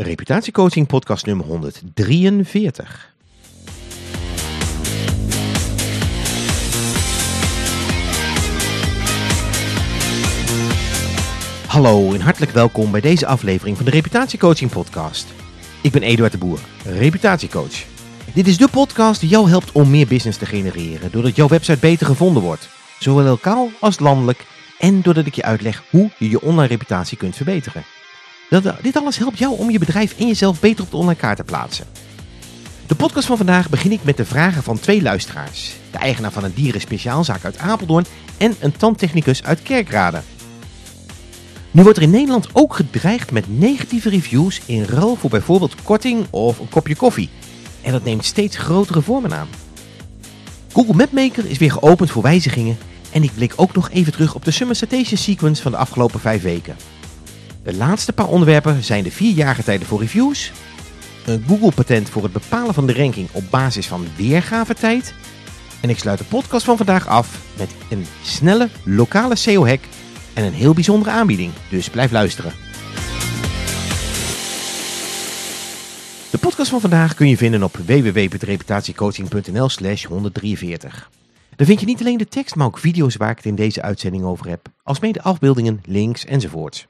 Reputatiecoaching podcast nummer 143. Hallo en hartelijk welkom bij deze aflevering van de Reputatiecoaching podcast. Ik ben Eduard de Boer, reputatiecoach. Dit is de podcast die jou helpt om meer business te genereren, doordat jouw website beter gevonden wordt, zowel lokaal als landelijk, en doordat ik je uitleg hoe je je online reputatie kunt verbeteren. Dat, dit alles helpt jou om je bedrijf en jezelf beter op de online kaart te plaatsen. De podcast van vandaag begin ik met de vragen van twee luisteraars. De eigenaar van een dierenspeciaalzaak uit Apeldoorn en een tandtechnicus uit Kerkrade. Nu wordt er in Nederland ook gedreigd met negatieve reviews in ruil voor bijvoorbeeld korting of een kopje koffie. En dat neemt steeds grotere vormen aan. Google Mapmaker is weer geopend voor wijzigingen en ik blik ook nog even terug op de Summer Citation Sequence van de afgelopen vijf weken. De laatste paar onderwerpen zijn de vier jaargetijden voor reviews, een Google-patent voor het bepalen van de ranking op basis van weergavetijd en ik sluit de podcast van vandaag af met een snelle lokale SEO-hack en een heel bijzondere aanbieding, dus blijf luisteren. De podcast van vandaag kun je vinden op www.reputatiecoaching.nl slash 143. Daar vind je niet alleen de tekst, maar ook video's waar ik het in deze uitzending over heb, alsmede afbeeldingen, links enzovoorts.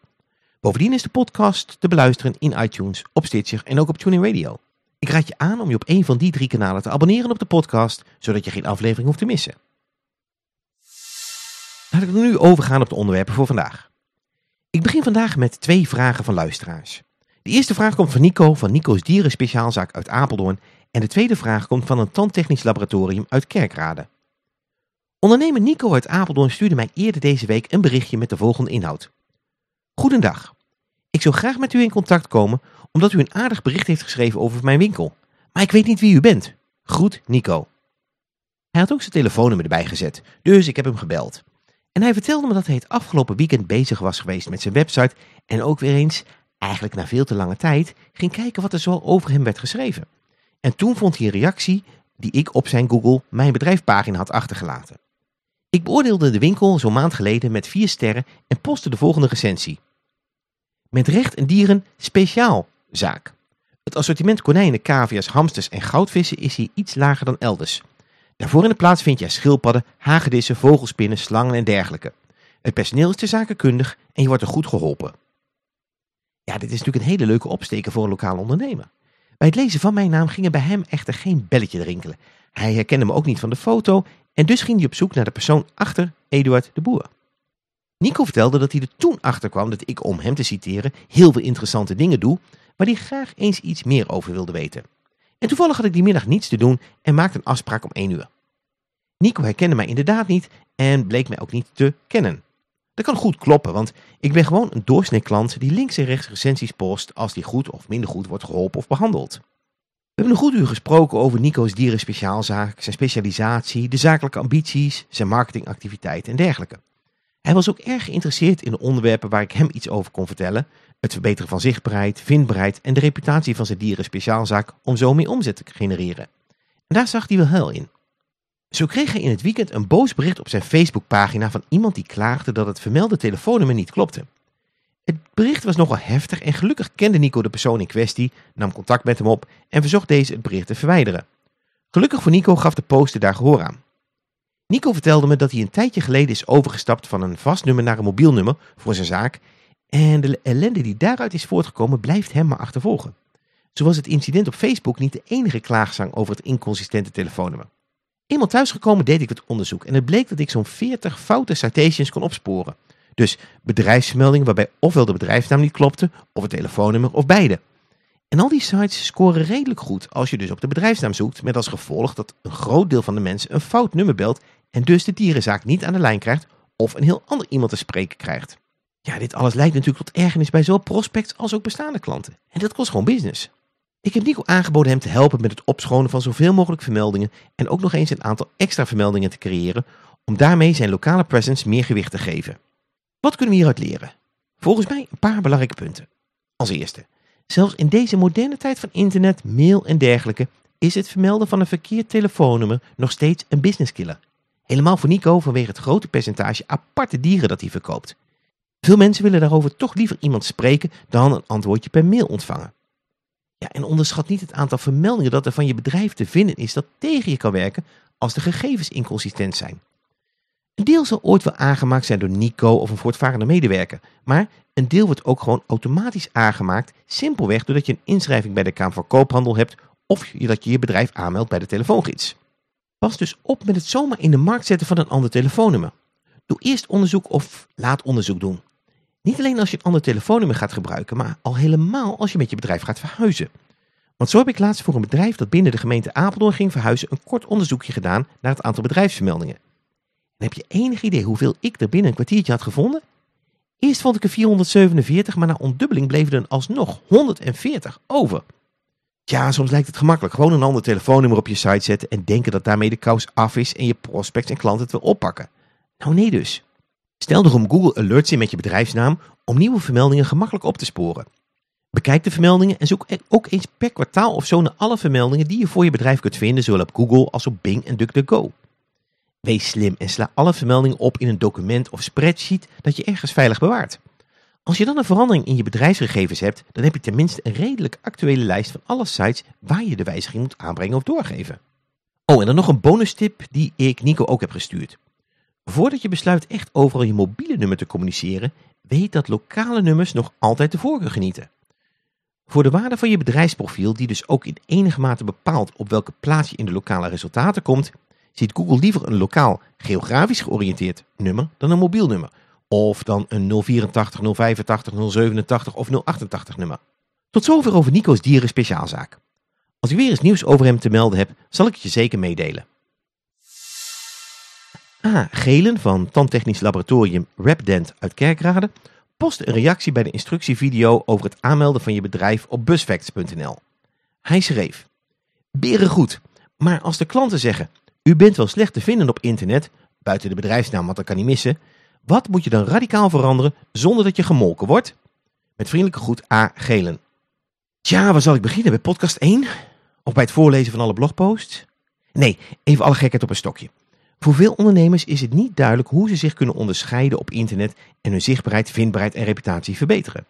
Bovendien is de podcast te beluisteren in iTunes, op Stitcher en ook op Tuning Radio. Ik raad je aan om je op een van die drie kanalen te abonneren op de podcast, zodat je geen aflevering hoeft te missen. Laten we nu overgaan op de onderwerpen voor vandaag. Ik begin vandaag met twee vragen van luisteraars. De eerste vraag komt van Nico van Nico's Dieren Speciaalzaak uit Apeldoorn en de tweede vraag komt van een tandtechnisch laboratorium uit Kerkrade. Ondernemer Nico uit Apeldoorn stuurde mij eerder deze week een berichtje met de volgende inhoud. Goedendag. Ik zou graag met u in contact komen omdat u een aardig bericht heeft geschreven over mijn winkel. Maar ik weet niet wie u bent. Groet Nico. Hij had ook zijn telefoonnummer erbij gezet, dus ik heb hem gebeld. En hij vertelde me dat hij het afgelopen weekend bezig was geweest met zijn website en ook weer eens, eigenlijk na veel te lange tijd, ging kijken wat er zo over hem werd geschreven. En toen vond hij een reactie die ik op zijn Google Mijn Bedrijf pagina had achtergelaten. Ik beoordeelde de winkel zo'n maand geleden met vier sterren en postte de volgende recensie. Met recht en dieren speciaal zaak. Het assortiment konijnen, cavia's, hamsters en goudvissen is hier iets lager dan elders. Daarvoor in de plaats vind je schildpadden, hagedissen, vogelspinnen, slangen en dergelijke. Het personeel is te zakenkundig en je wordt er goed geholpen. Ja, dit is natuurlijk een hele leuke opsteken voor een lokale ondernemer. Bij het lezen van mijn naam ging er bij hem echter geen belletje rinkelen. Hij herkende me ook niet van de foto en dus ging hij op zoek naar de persoon achter Eduard de Boer. Nico vertelde dat hij er toen achter kwam dat ik, om hem te citeren, heel veel interessante dingen doe, waar hij graag eens iets meer over wilde weten. En toevallig had ik die middag niets te doen en maakte een afspraak om 1 uur. Nico herkende mij inderdaad niet en bleek mij ook niet te kennen. Dat kan goed kloppen, want ik ben gewoon een doorsnee klant die links en rechts recensies post als die goed of minder goed wordt geholpen of behandeld. We hebben een goed uur gesproken over Nico's dierenspeciaalzaak, zijn specialisatie, de zakelijke ambities, zijn marketingactiviteiten en dergelijke. Hij was ook erg geïnteresseerd in de onderwerpen waar ik hem iets over kon vertellen. Het verbeteren van zichtbaarheid, vindbaarheid en de reputatie van zijn dierenspeciaalzaak om zo meer omzet te genereren. En daar zag hij wel heel in. Zo kreeg hij in het weekend een boos bericht op zijn Facebookpagina van iemand die klaagde dat het vermelde telefoonnummer niet klopte. Het bericht was nogal heftig en gelukkig kende Nico de persoon in kwestie, nam contact met hem op en verzocht deze het bericht te verwijderen. Gelukkig voor Nico gaf de poster daar gehoor aan. Nico vertelde me dat hij een tijdje geleden is overgestapt van een vast nummer naar een mobiel nummer voor zijn zaak en de ellende die daaruit is voortgekomen blijft hem maar achtervolgen. Zo was het incident op Facebook niet de enige klaagzang over het inconsistente telefoonnummer. Eenmaal thuisgekomen deed ik het onderzoek en het bleek dat ik zo'n 40 foute citations kon opsporen. Dus bedrijfsmeldingen waarbij ofwel de bedrijfsnaam niet klopte, of het telefoonnummer, of beide. En al die sites scoren redelijk goed als je dus op de bedrijfsnaam zoekt, met als gevolg dat een groot deel van de mensen een fout nummer belt en dus de dierenzaak niet aan de lijn krijgt of een heel ander iemand te spreken krijgt. Ja, dit alles leidt natuurlijk tot ergernis bij zowel prospects als ook bestaande klanten. En dat kost gewoon business. Ik heb Nico aangeboden hem te helpen met het opschonen van zoveel mogelijk vermeldingen en ook nog eens een aantal extra vermeldingen te creëren om daarmee zijn lokale presence meer gewicht te geven. Wat kunnen we hieruit leren? Volgens mij een paar belangrijke punten. Als eerste, zelfs in deze moderne tijd van internet, mail en dergelijke is het vermelden van een verkeerd telefoonnummer nog steeds een businesskiller. Helemaal voor Nico vanwege het grote percentage aparte dieren dat hij verkoopt. Veel mensen willen daarover toch liever iemand spreken dan een antwoordje per mail ontvangen. Ja, en onderschat niet het aantal vermeldingen dat er van je bedrijf te vinden is dat tegen je kan werken als de gegevens inconsistent zijn. Een deel zal ooit wel aangemaakt zijn door Nico of een voortvarende medewerker, maar een deel wordt ook gewoon automatisch aangemaakt, simpelweg doordat je een inschrijving bij de Kamer van Koophandel hebt of dat je je bedrijf aanmeldt bij de telefoongids. Pas dus op met het zomaar in de markt zetten van een ander telefoonnummer. Doe eerst onderzoek of laat onderzoek doen. Niet alleen als je een ander telefoonnummer gaat gebruiken, maar al helemaal als je met je bedrijf gaat verhuizen. Want zo heb ik laatst voor een bedrijf dat binnen de gemeente Apeldoorn ging verhuizen een kort onderzoekje gedaan naar het aantal bedrijfsvermeldingen. En heb je enig idee hoeveel ik er binnen een kwartiertje had gevonden? Eerst vond ik er 447, maar na ontdubbeling bleven er alsnog 140 over. Tja, soms lijkt het gemakkelijk. Gewoon een ander telefoonnummer op je site zetten en denken dat daarmee de kous af is en je prospects en klanten het wil oppakken. Nou nee dus. Stel daarom Google Alerts in met je bedrijfsnaam om nieuwe vermeldingen gemakkelijk op te sporen. Bekijk de vermeldingen en zoek ook eens per kwartaal of zo naar alle vermeldingen die je voor je bedrijf kunt vinden, zowel op Google als op Bing en DuckDuckGo. Wees slim en sla alle vermeldingen op in een document of spreadsheet dat je ergens veilig bewaart. Als je dan een verandering in je bedrijfsgegevens hebt, dan heb je tenminste een redelijk actuele lijst van alle sites waar je de wijziging moet aanbrengen of doorgeven. Oh, en dan nog een bonus tip die ik Nico ook heb gestuurd. Voordat je besluit echt overal je mobiele nummer te communiceren, weet dat lokale nummers nog altijd de voorkeur genieten. Voor de waarde van je bedrijfsprofiel, die dus ook in enige mate bepaalt op welke plaats je in de lokale resultaten komt, ziet Google liever een lokaal geografisch georiënteerd nummer dan een mobiel nummer. Of dan een 084, 085, 087 of 088 nummer. Tot zover over Nico's Dieren Speciaalzaak. Als ik weer eens nieuws over hem te melden heb, zal ik het je zeker meedelen. A. Gelen van tandtechnisch laboratorium Rapdent uit Kerkrade postte een reactie bij de instructievideo over het aanmelden van je bedrijf op busfacts.nl. Hij schreef, beren goed, maar als de klanten zeggen, u bent wel slecht te vinden op internet, buiten de bedrijfsnaam wat dat kan niet missen, wat moet je dan radicaal veranderen zonder dat je gemolken wordt? Met vriendelijke groet A. Gelen. Tja, waar zal ik beginnen? Bij podcast 1? Of bij het voorlezen van alle blogposts? Nee, even alle gekheid op een stokje. Voor veel ondernemers is het niet duidelijk hoe ze zich kunnen onderscheiden op internet en hun zichtbaarheid, vindbaarheid en reputatie verbeteren.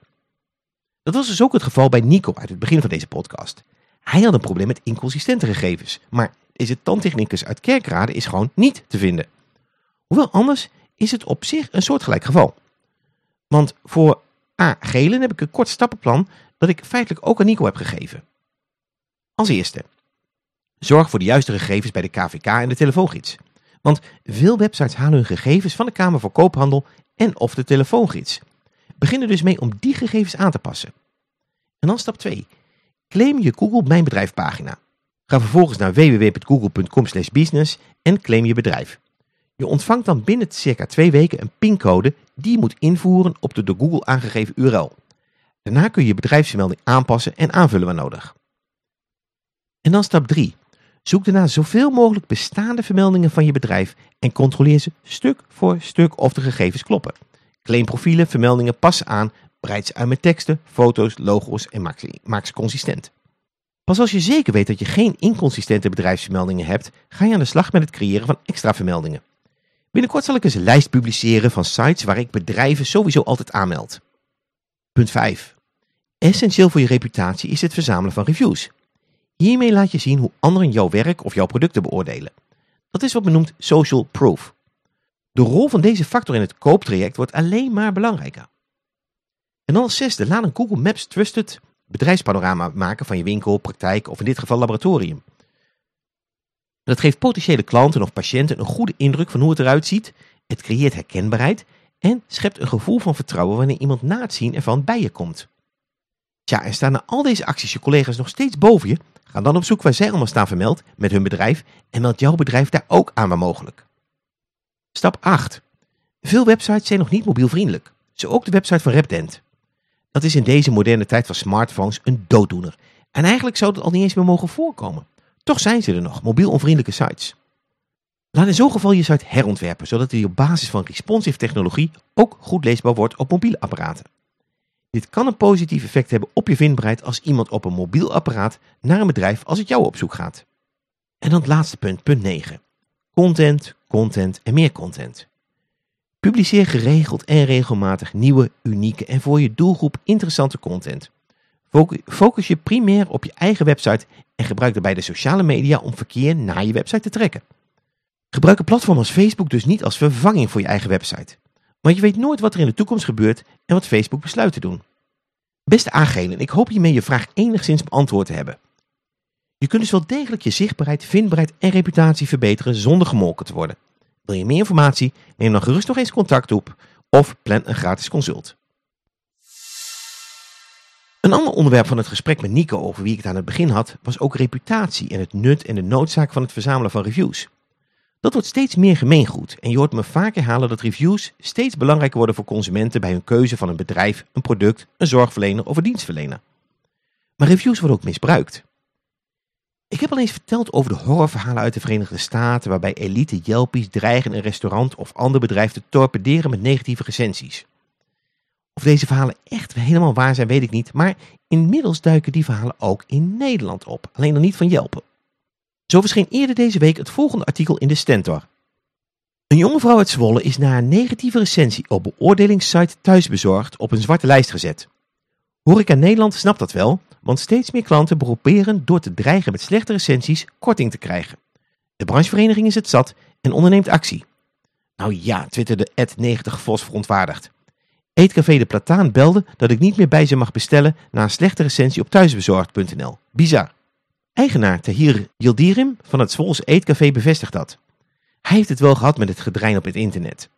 Dat was dus ook het geval bij Nico uit het begin van deze podcast. Hij had een probleem met inconsistente gegevens, maar deze tandtechnicus uit Kerkrade is gewoon niet te vinden. Hoewel anders is het op zich een soortgelijk geval. Want voor A. Gelen heb ik een kort stappenplan dat ik feitelijk ook aan Nico heb gegeven. Als eerste, zorg voor de juiste gegevens bij de KVK en de telefoongids. Want veel websites halen hun gegevens van de Kamer voor Koophandel en of de telefoongids. Begin er dus mee om die gegevens aan te passen. En dan stap 2. Claim je Google Mijn Bedrijf pagina. Ga vervolgens naar www.google.com business en claim je bedrijf. Je ontvangt dan binnen circa twee weken een pincode die je moet invoeren op de door Google aangegeven URL. Daarna kun je je bedrijfsvermelding aanpassen en aanvullen waar nodig. En dan stap 3. Zoek daarna zoveel mogelijk bestaande vermeldingen van je bedrijf en controleer ze stuk voor stuk of de gegevens kloppen. Claim profielen, vermeldingen passen aan, breid ze uit met teksten, foto's, logo's en maak ze consistent. Pas als je zeker weet dat je geen inconsistente bedrijfsvermeldingen hebt, ga je aan de slag met het creëren van extra vermeldingen. Binnenkort zal ik eens een lijst publiceren van sites waar ik bedrijven sowieso altijd aanmeld. Punt 5. Essentieel voor je reputatie is het verzamelen van reviews. Hiermee laat je zien hoe anderen jouw werk of jouw producten beoordelen. Dat is wat men noemt social proof. De rol van deze factor in het kooptraject wordt alleen maar belangrijker. En dan als zesde, laat een Google Maps Trusted bedrijfspanorama maken van je winkel, praktijk of in dit geval laboratorium. Dat geeft potentiële klanten of patiënten een goede indruk van hoe het eruit ziet. Het creëert herkenbaarheid en schept een gevoel van vertrouwen wanneer iemand na het zien ervan bij je komt. Tja, en staan na al deze acties je collega's nog steeds boven je? Ga dan op zoek waar zij allemaal staan vermeld met hun bedrijf en meld jouw bedrijf daar ook aan waar mogelijk. Stap 8. Veel websites zijn nog niet mobielvriendelijk. Zo ook de website van Repdent. Dat is in deze moderne tijd van smartphones een dooddoener. En eigenlijk zou dat al niet eens meer mogen voorkomen. Toch zijn ze er nog, mobiel onvriendelijke sites. Laat in zo'n geval je site herontwerpen, zodat die op basis van responsive technologie ook goed leesbaar wordt op mobiele apparaten. Dit kan een positief effect hebben op je vindbaarheid als iemand op een mobiel apparaat naar een bedrijf als het jou op zoek gaat. En dan het laatste punt, punt 9. Content, content en meer content. Publiceer geregeld en regelmatig nieuwe, unieke en voor je doelgroep interessante content. Focus je primair op je eigen website en gebruik daarbij de sociale media om verkeer naar je website te trekken. Gebruik een platform als Facebook dus niet als vervanging voor je eigen website. Want je weet nooit wat er in de toekomst gebeurt en wat Facebook besluit te doen. Beste aangelen, ik hoop hiermee je vraag enigszins beantwoord te hebben. Je kunt dus wel degelijk je zichtbaarheid, vindbaarheid en reputatie verbeteren zonder gemolken te worden. Wil je meer informatie? Neem dan gerust nog eens contact op of plan een gratis consult. Een ander onderwerp van het gesprek met Nico over wie ik het aan het begin had, was ook reputatie en het nut en de noodzaak van het verzamelen van reviews. Dat wordt steeds meer gemeengoed en je hoort me vaak herhalen dat reviews steeds belangrijker worden voor consumenten bij hun keuze van een bedrijf, een product, een zorgverlener of een dienstverlener. Maar reviews worden ook misbruikt. Ik heb al eens verteld over de horrorverhalen uit de Verenigde Staten waarbij elite Yelpies dreigen een restaurant of ander bedrijf te torpederen met negatieve recensies. Of deze verhalen echt helemaal waar zijn weet ik niet, maar inmiddels duiken die verhalen ook in Nederland op, alleen nog niet van Yelpen. Zo verscheen eerder deze week het volgende artikel in de Stentor. Een jonge vrouw uit Zwolle is na een negatieve recensie op beoordelingssite Thuisbezorgd op een zwarte lijst gezet. Horeca Nederland snapt dat wel, want steeds meer klanten proberen door te dreigen met slechte recensies korting te krijgen. De branchevereniging is het zat en onderneemt actie. Nou ja, twitterde Ed 90 Vos verontwaardigd. Eetcafé De Plataan belde dat ik niet meer bij ze mag bestellen na een slechte recensie op thuisbezorgd.nl. Bizar. Eigenaar Tahir Yildirim van het Zwols Eetcafé bevestigt dat. Hij heeft het wel gehad met het gedrein op het internet.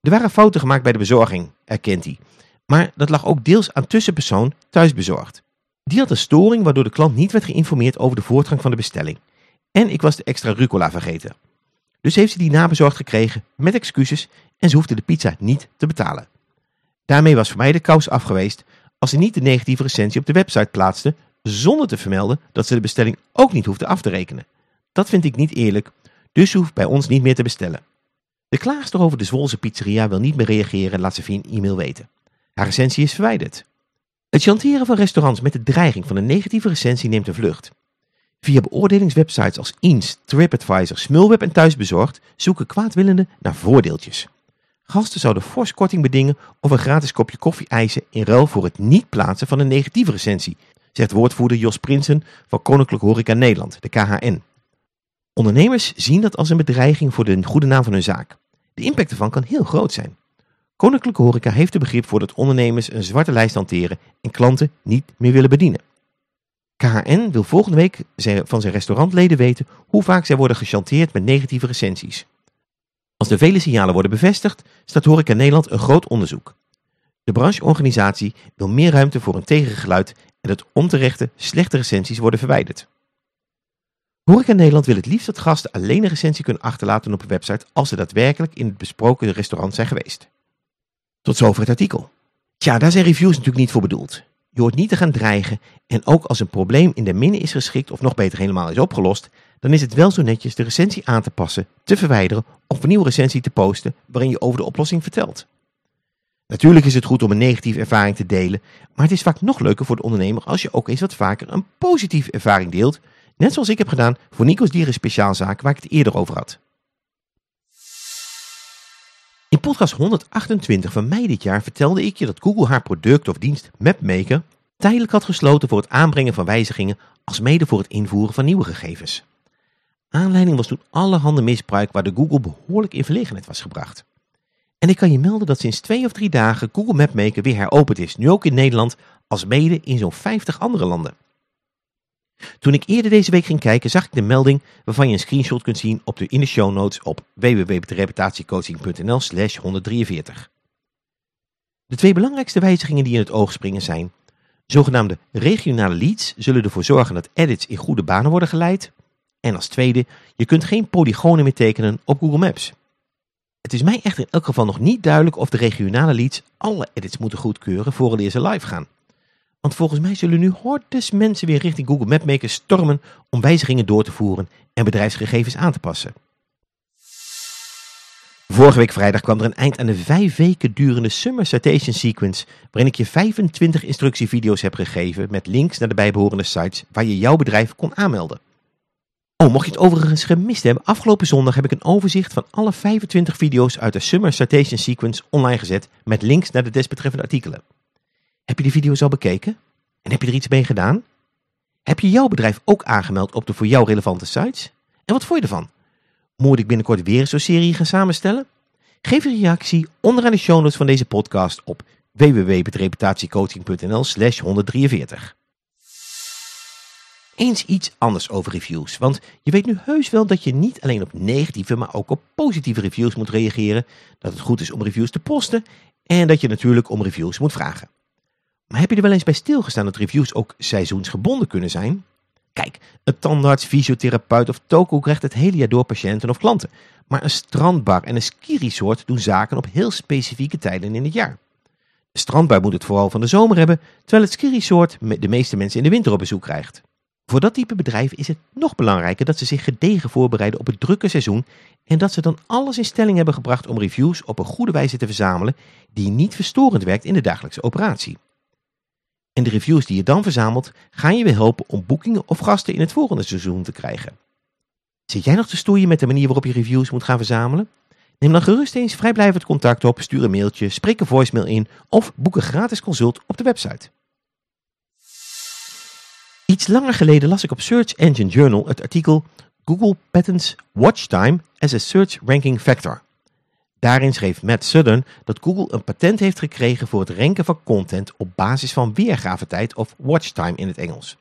Er waren fouten gemaakt bij de bezorging, erkent hij. Maar dat lag ook deels aan tussenpersoon thuisbezorgd. Die had een storing waardoor de klant niet werd geïnformeerd over de voortgang van de bestelling. En ik was de extra rucola vergeten. Dus heeft ze die nabezorgd gekregen met excuses en ze hoefde de pizza niet te betalen. Daarmee was voor mij de kous afgeweest als ze niet de negatieve recensie op de website plaatste zonder te vermelden dat ze de bestelling ook niet hoefde af te rekenen. Dat vind ik niet eerlijk, dus hoeft bij ons niet meer te bestellen. De klaagster over de Zwolse pizzeria wil niet meer reageren en laat ze via een e-mail weten. Haar recensie is verwijderd. Het chanteren van restaurants met de dreiging van een negatieve recensie neemt een vlucht. Via beoordelingswebsites als Eens, TripAdvisor, Smulweb en Thuisbezorgd zoeken kwaadwillenden naar voordeeltjes. Gasten zouden fors korting bedingen of een gratis kopje koffie eisen in ruil voor het niet plaatsen van een negatieve recensie, zegt woordvoerder Jos Prinsen van Koninklijke Horeca Nederland, de KHN. Ondernemers zien dat als een bedreiging voor de goede naam van hun zaak. De impact ervan kan heel groot zijn. Koninklijke Horeca heeft er begrip voor dat ondernemers een zwarte lijst hanteren en klanten niet meer willen bedienen. KHN wil volgende week van zijn restaurantleden weten hoe vaak zij worden gechanteerd met negatieve recensies. Als de vele signalen worden bevestigd, staat Horeca Nederland een groot onderzoek. De brancheorganisatie wil meer ruimte voor een tegengeluid en dat onterechte, slechte recensies worden verwijderd. Horeca Nederland wil het liefst dat gasten alleen een recensie kunnen achterlaten op een website als ze daadwerkelijk in het besproken restaurant zijn geweest. Tot zover het artikel. Tja, daar zijn reviews natuurlijk niet voor bedoeld. Je hoort niet te gaan dreigen en ook als een probleem in de minne is geschikt of nog beter helemaal is opgelost, dan is het wel zo netjes de recensie aan te passen, te verwijderen of een nieuwe recensie te posten waarin je over de oplossing vertelt. Natuurlijk is het goed om een negatieve ervaring te delen, maar het is vaak nog leuker voor de ondernemer als je ook eens wat vaker een positieve ervaring deelt, net zoals ik heb gedaan voor Nico's Dieren Speciaalzaak waar ik het eerder over had. In podcast 128 van mei dit jaar vertelde ik je dat Google haar product of dienst MapMaker tijdelijk had gesloten voor het aanbrengen van wijzigingen als mede voor het invoeren van nieuwe gegevens. Aanleiding was toen allerhande misbruik waar de Google behoorlijk in verlegenheid was gebracht. En ik kan je melden dat sinds twee of drie dagen Google Mapmaker weer heropend is, nu ook in Nederland, als mede in zo'n 50 andere landen. Toen ik eerder deze week ging kijken, zag ik de melding waarvan je een screenshot kunt zien op de, in de show notes op www.reputatiecoaching.nl slash 143. De twee belangrijkste wijzigingen die in het oog springen zijn, zogenaamde regionale leads zullen ervoor zorgen dat edits in goede banen worden geleid. En als tweede, je kunt geen polygonen meer tekenen op Google Maps. Het is mij echter in elk geval nog niet duidelijk of de regionale leads alle edits moeten goedkeuren voor ze live gaan. Want volgens mij zullen nu hordes mensen weer richting Google Mapmaker stormen om wijzigingen door te voeren en bedrijfsgegevens aan te passen. Vorige week vrijdag kwam er een eind aan de vijf weken durende Summer Citation Sequence, waarin ik je 25 instructievideo's heb gegeven met links naar de bijbehorende sites waar je jouw bedrijf kon aanmelden. Oh, mocht je het overigens gemist hebben, afgelopen zondag heb ik een overzicht van alle 25 video's uit de Summer Citation Sequence online gezet met links naar de desbetreffende artikelen. Heb je die video's al bekeken? En heb je er iets mee gedaan? Heb je jouw bedrijf ook aangemeld op de voor jou relevante sites? En wat vond je ervan? Moet ik binnenkort weer zo'n serie gaan samenstellen? Geef een reactie onderaan de show notes van deze podcast op www.reputatiecoaching.nl slash 143. Eens iets anders over reviews, want je weet nu heus wel dat je niet alleen op negatieve, maar ook op positieve reviews moet reageren, dat het goed is om reviews te posten en dat je natuurlijk om reviews moet vragen. Maar heb je er wel eens bij stilgestaan dat reviews ook seizoensgebonden kunnen zijn? Kijk, een tandarts, fysiotherapeut of toko krijgt het hele jaar door patiënten of klanten. Maar een strandbar en een skiresort doen zaken op heel specifieke tijden in het jaar. De strandbar moet het vooral van de zomer hebben, terwijl het skiresort de meeste mensen in de winter op bezoek krijgt. Voor dat type bedrijf is het nog belangrijker dat ze zich gedegen voorbereiden op het drukke seizoen en dat ze dan alles in stelling hebben gebracht om reviews op een goede wijze te verzamelen die niet verstorend werkt in de dagelijkse operatie. En de reviews die je dan verzamelt gaan je weer helpen om boekingen of gasten in het volgende seizoen te krijgen. Zit jij nog te stoeien met de manier waarop je reviews moet gaan verzamelen? Neem dan gerust eens vrijblijvend contact op, stuur een mailtje, spreek een voicemail in of boek een gratis consult op de website. Iets langer geleden las ik op Search Engine Journal het artikel Google Patents Watch Time as a Search Ranking Factor. Daarin schreef Matt Sudden dat Google een patent heeft gekregen voor het ranken van content op basis van weergavetijd of watchtime in het Engels.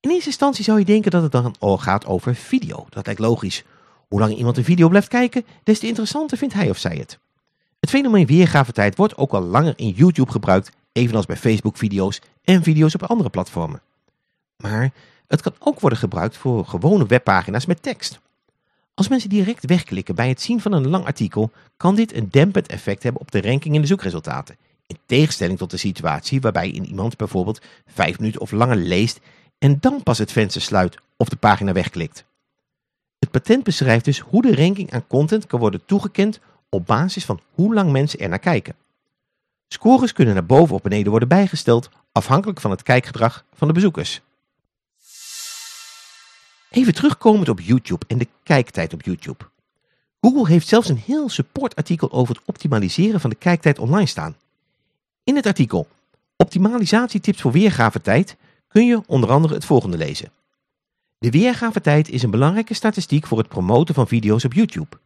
In eerste instantie zou je denken dat het dan gaat over video. Dat lijkt logisch. Hoe lang iemand een video blijft kijken, des te interessanter vindt hij of zij het. Het fenomeen weergavetijd wordt ook al langer in YouTube gebruikt, evenals bij Facebook video's en video's op andere platformen. Maar het kan ook worden gebruikt voor gewone webpagina's met tekst. Als mensen direct wegklikken bij het zien van een lang artikel, kan dit een dempend effect hebben op de ranking in de zoekresultaten. In tegenstelling tot de situatie waarbij iemand bijvoorbeeld vijf minuten of langer leest en dan pas het venster sluit of de pagina wegklikt. Het patent beschrijft dus hoe de ranking aan content kan worden toegekend op basis van hoe lang mensen er naar kijken. Scores kunnen naar boven of beneden worden bijgesteld afhankelijk van het kijkgedrag van de bezoekers. Even terugkomend op YouTube en de kijktijd op YouTube. Google heeft zelfs een heel supportartikel over het optimaliseren van de kijktijd online staan. In het artikel Optimalisatietips voor weergavetijd kun je onder andere het volgende lezen. De weergavetijd is een belangrijke statistiek voor het promoten van video's op YouTube.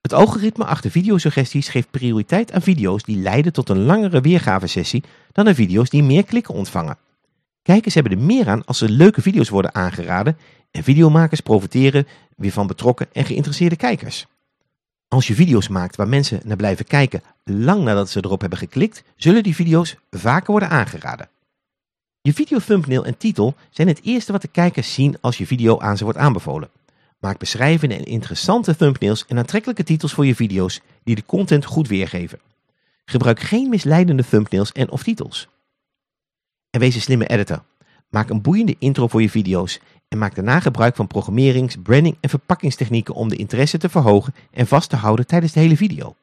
Het algoritme achter videosuggesties geeft prioriteit aan video's die leiden tot een langere weergavesessie dan aan video's die meer klikken ontvangen. Kijkers hebben er meer aan als er leuke video's worden aangeraden en videomakers profiteren weer van betrokken en geïnteresseerde kijkers. Als je video's maakt waar mensen naar blijven kijken lang nadat ze erop hebben geklikt, zullen die video's vaker worden aangeraden. Je video thumbnail en titel zijn het eerste wat de kijkers zien als je video aan ze wordt aanbevolen. Maak beschrijvende en interessante thumbnails en aantrekkelijke titels voor je video's die de content goed weergeven. Gebruik geen misleidende thumbnails en of titels. En wees een slimme editor. Maak een boeiende intro voor je video's en maak daarna gebruik van programmerings, branding en verpakkingstechnieken om de interesse te verhogen en vast te houden tijdens de hele video.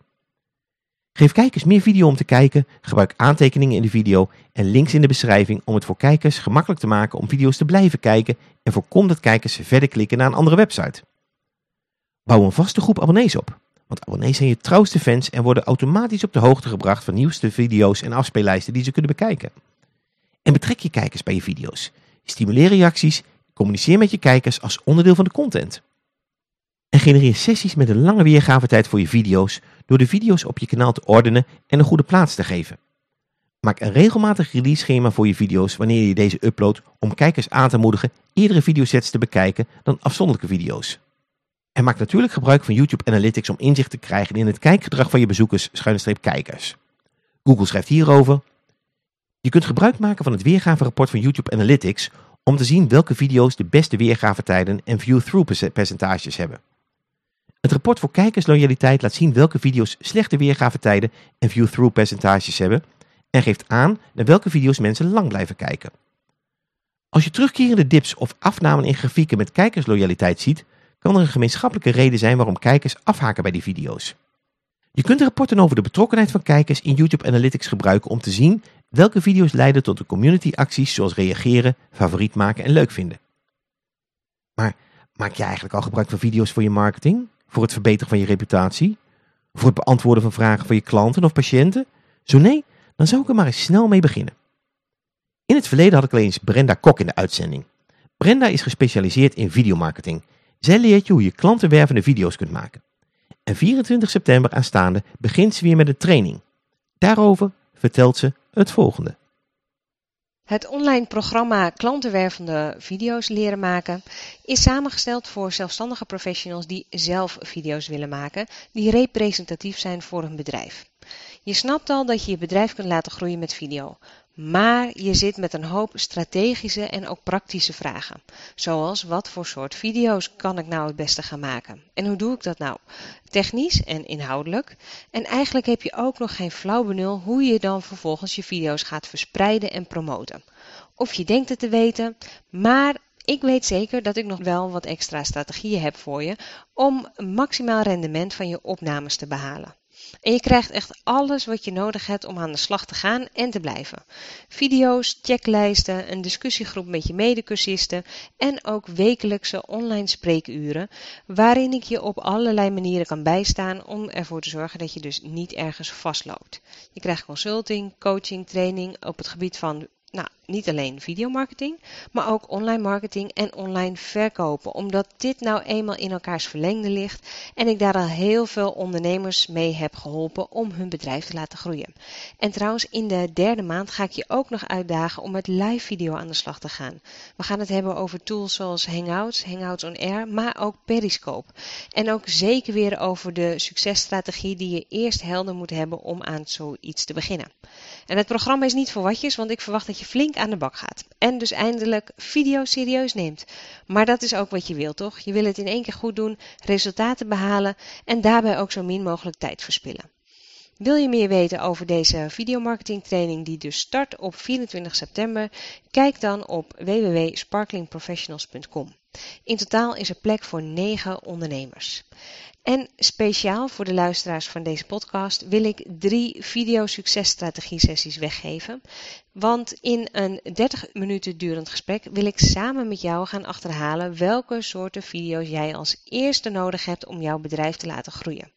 Geef kijkers meer video om te kijken, gebruik aantekeningen in de video en links in de beschrijving om het voor kijkers gemakkelijk te maken om video's te blijven kijken en voorkom dat kijkers verder klikken naar een andere website. Bouw een vaste groep abonnees op, want abonnees zijn je trouwste fans en worden automatisch op de hoogte gebracht van nieuwste video's en afspeellijsten die ze kunnen bekijken. En betrek je kijkers bij je video's. Stimuleer reacties Communiceer met je kijkers als onderdeel van de content. En genereer sessies met een lange weergavetijd voor je video's door de video's op je kanaal te ordenen en een goede plaats te geven. Maak een regelmatig release schema voor je video's wanneer je deze uploadt om kijkers aan te moedigen eerdere videosets te bekijken dan afzonderlijke video's. En maak natuurlijk gebruik van YouTube Analytics om inzicht te krijgen in het kijkgedrag van je bezoekers schuine kijkers. Google schrijft hierover. Je kunt gebruik maken van het weergaverapport van YouTube Analytics om te zien welke video's de beste weergavetijden en view-through percentages hebben. Het rapport voor kijkersloyaliteit laat zien welke video's slechte weergavetijden en view-through percentages hebben en geeft aan naar welke video's mensen lang blijven kijken. Als je terugkerende dips of afnamen in grafieken met kijkersloyaliteit ziet, kan er een gemeenschappelijke reden zijn waarom kijkers afhaken bij die video's. Je kunt de rapporten over de betrokkenheid van kijkers in YouTube Analytics gebruiken om te zien welke video's leiden tot de community acties zoals reageren, favoriet maken en leuk vinden. Maar maak je eigenlijk al gebruik van video's voor je marketing? Voor het verbeteren van je reputatie? Voor het beantwoorden van vragen van je klanten of patiënten? Zo nee, dan zou ik er maar eens snel mee beginnen. In het verleden had ik al eens Brenda Kok in de uitzending. Brenda is gespecialiseerd in videomarketing. Zij leert je hoe je klantenwervende video's kunt maken. En 24 september aanstaande begint ze weer met een training. Daarover vertelt ze het volgende. Het online programma Klantenwervende video's leren maken is samengesteld voor zelfstandige professionals die zelf video's willen maken die representatief zijn voor hun bedrijf. Je snapt al dat je je bedrijf kunt laten groeien met video. Maar je zit met een hoop strategische en ook praktische vragen. Zoals wat voor soort video's kan ik nou het beste gaan maken? En hoe doe ik dat nou? Technisch en inhoudelijk. En eigenlijk heb je ook nog geen flauw benul hoe je dan vervolgens je video's gaat verspreiden en promoten. Of je denkt het te weten, maar ik weet zeker dat ik nog wel wat extra strategieën heb voor je om maximaal rendement van je opnames te behalen. En je krijgt echt alles wat je nodig hebt om aan de slag te gaan en te blijven. Video's, checklijsten, een discussiegroep met je medecursisten en ook wekelijkse online spreekuren waarin ik je op allerlei manieren kan bijstaan om ervoor te zorgen dat je dus niet ergens vastloopt. Je krijgt consulting, coaching, training op het gebied van nou, niet alleen videomarketing, maar ook online marketing en online verkopen. Omdat dit nou eenmaal in elkaars verlengde ligt en ik daar al heel veel ondernemers mee heb geholpen om hun bedrijf te laten groeien. En trouwens, in de derde maand ga ik je ook nog uitdagen om met live video aan de slag te gaan. We gaan het hebben over tools zoals Hangouts, Hangouts on Air, maar ook Periscope. En ook zeker weer over de successtrategie die je eerst helder moet hebben om aan zoiets te beginnen. En het programma is niet voor watjes, want ik verwacht dat je flink aan de bak gaat. En dus eindelijk video serieus neemt. Maar dat is ook wat je wilt, toch? Je wil het in één keer goed doen, resultaten behalen en daarbij ook zo min mogelijk tijd verspillen. Wil je meer weten over deze videomarketing training die dus start op 24 september? Kijk dan op www.sparklingprofessionals.com. In totaal is er plek voor 9 ondernemers. En speciaal voor de luisteraars van deze podcast wil ik drie video successtrategie sessies weggeven. Want in een 30 minuten durend gesprek wil ik samen met jou gaan achterhalen welke soorten video's jij als eerste nodig hebt om jouw bedrijf te laten groeien.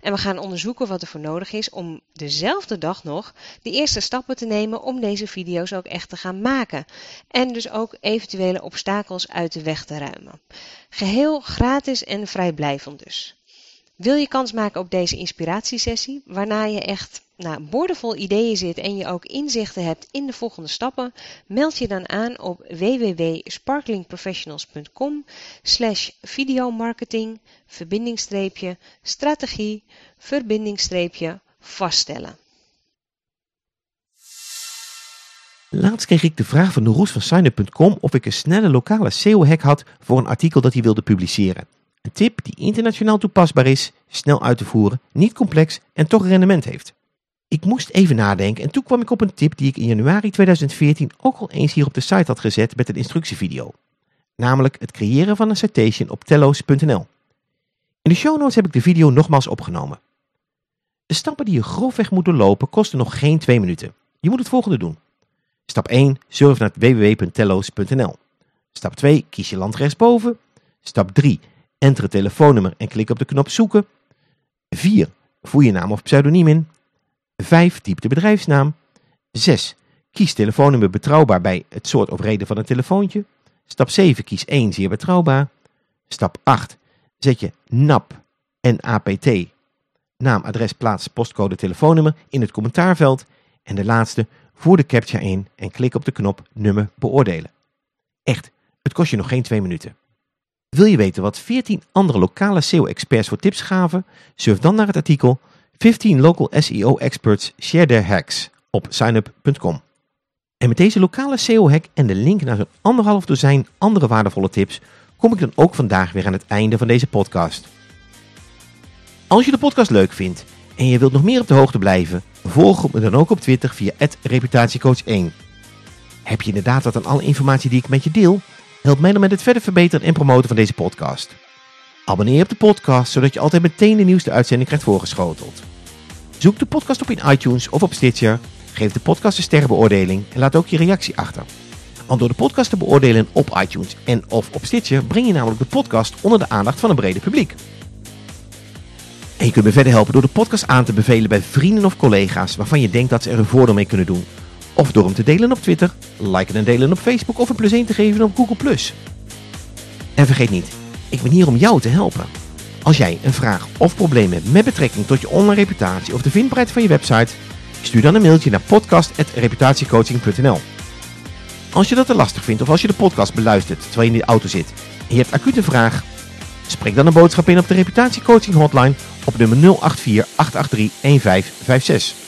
En we gaan onderzoeken wat er voor nodig is om dezelfde dag nog de eerste stappen te nemen om deze video's ook echt te gaan maken. En dus ook eventuele obstakels uit de weg te ruimen. Geheel gratis en vrijblijvend dus. Wil je kans maken op deze inspiratiesessie, waarna je echt nou, boordevol ideeën zit en je ook inzichten hebt in de volgende stappen, meld je dan aan op www.sparklingprofessionals.com slash videomarketing verbindingstreepje strategie verbindingstreepje vaststellen. Laatst kreeg ik de vraag van Roes van Signup.com of ik een snelle lokale SEO-hack had voor een artikel dat hij wilde publiceren. Een tip die internationaal toepasbaar is, snel uit te voeren, niet complex en toch rendement heeft. Ik moest even nadenken en toen kwam ik op een tip die ik in januari 2014 ook al eens hier op de site had gezet met een instructievideo. Namelijk het creëren van een citation op tello's.nl. In de show notes heb ik de video nogmaals opgenomen. De stappen die je grofweg moet doorlopen kosten nog geen twee minuten. Je moet het volgende doen. Stap 1. Surf naar www.tello's.nl. Stap 2. Kies je land rechtsboven. Stap 3. Enter het telefoonnummer en klik op de knop zoeken. 4. Voer je naam of pseudoniem in. 5. Typ de bedrijfsnaam. 6. Kies telefoonnummer betrouwbaar bij het soort of reden van een telefoontje. Stap 7. Kies 1 zeer betrouwbaar. Stap 8. Zet je NAP en APT, naam, adres, plaats, postcode, telefoonnummer in het commentaarveld. En de laatste, voer de captcha in en klik op de knop nummer beoordelen. Echt, het kost je nog geen twee minuten. Wil je weten wat 14 andere lokale SEO-experts voor tips gaven? Surf dan naar het artikel 15 Local SEO Experts Share Their Hacks op signup.com. En met deze lokale SEO-hack en de link naar zo'n anderhalf dozijn andere waardevolle tips kom ik dan ook vandaag weer aan het einde van deze podcast. Als je de podcast leuk vindt en je wilt nog meer op de hoogte blijven, volg me dan ook op Twitter via reputatiecoach1. Heb je inderdaad wat aan alle informatie die ik met je deel? Help mij dan met het verder verbeteren en promoten van deze podcast. Abonneer je op de podcast, zodat je altijd meteen de nieuwste uitzending krijgt voorgeschoteld. Zoek de podcast op in iTunes of op Stitcher, geef de podcast een sterrenbeoordeling en laat ook je reactie achter. Want door de podcast te beoordelen op iTunes en of op Stitcher breng je namelijk de podcast onder de aandacht van een breder publiek. En je kunt me verder helpen door de podcast aan te bevelen bij vrienden of collega's waarvan je denkt dat ze er een voordeel mee kunnen doen. Of door hem te delen op Twitter, liken en delen op Facebook of een plus 1 te geven op Google+. En vergeet niet, ik ben hier om jou te helpen. Als jij een vraag of probleem hebt met betrekking tot je online reputatie of de vindbaarheid van je website, stuur dan een mailtje naar podcast.reputatiecoaching.nl. Als je dat te lastig vindt of als je de podcast beluistert terwijl je in de auto zit en je hebt acute vraag, spreek dan een boodschap in op de reputatiecoaching hotline op nummer 084 883 1556.